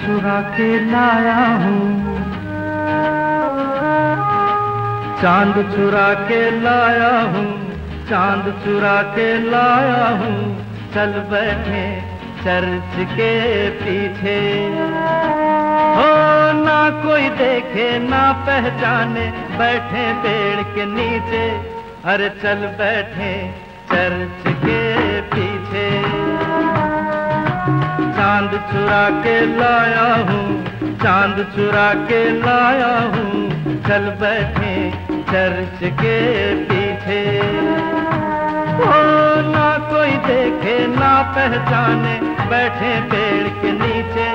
चुरा के लाया हूँ। चाँद चुरा के लाया हूँ, चाँद चुरा के लाया हूँ। चल बैठे चर्च के पीछे। हो ना कोई देखे, ना पहचाने, बैठे पेड़ के नीचे। अरे चल बैठे चर्च के पीछे। चाँद चुरा के लाया हूँ, चाँद चुरा के लाया हूँ, चल बैठे चर्च के पीछे। ओ, ना कोई देखे, ना पहचाने, बैठे पेड़ के नीचे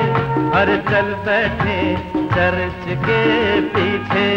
हर चल बैठे चर्च के पीछे।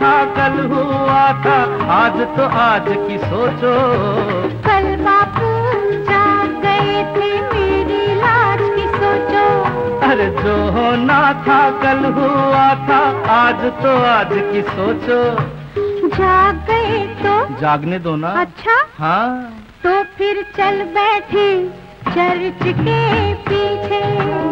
था कल हुआ था आज तो आज की सोचो। कल बापू जाग गए थे मेरी लाज की सोचो। अरे जो होना था कल हुआ था आज तो आज की सोचो। जाग गए तो? जागने दो ना। अच्छा? हाँ। तो फिर चल बैठे चर्च के पीछे।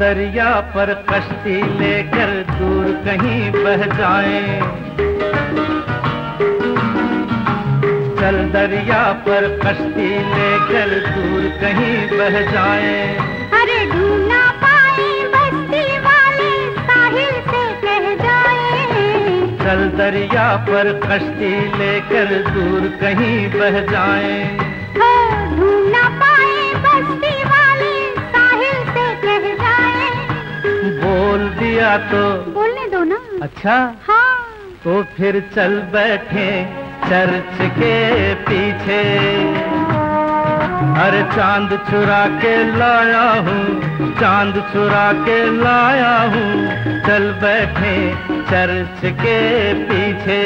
दरिया पर कश्ती लेकर दूर कहीं बह जाए। चल दरिया पर कश्ती लेकर दूर कहीं बह जाएँ। अरे ढूंढना पाए बस्ती वाले साहिल से कह जाए। चल दरिया पर कश्ती लेकर दूर कहीं बह जाएँ। बोल तो। बोलने दो ना। अच्छा? हाँ। तो फिर चल बैठे चर्च के पीछे। अरे चाँद चुरा के लाया हूँ चाँद चुरा के लाया हूँ। चल बैठे चर्च के पीछे।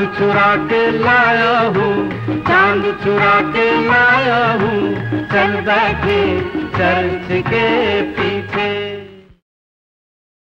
चाँद चुरा के लाया हूँ चाँद चुरा के लाया हूँ चल बैठे चर्च के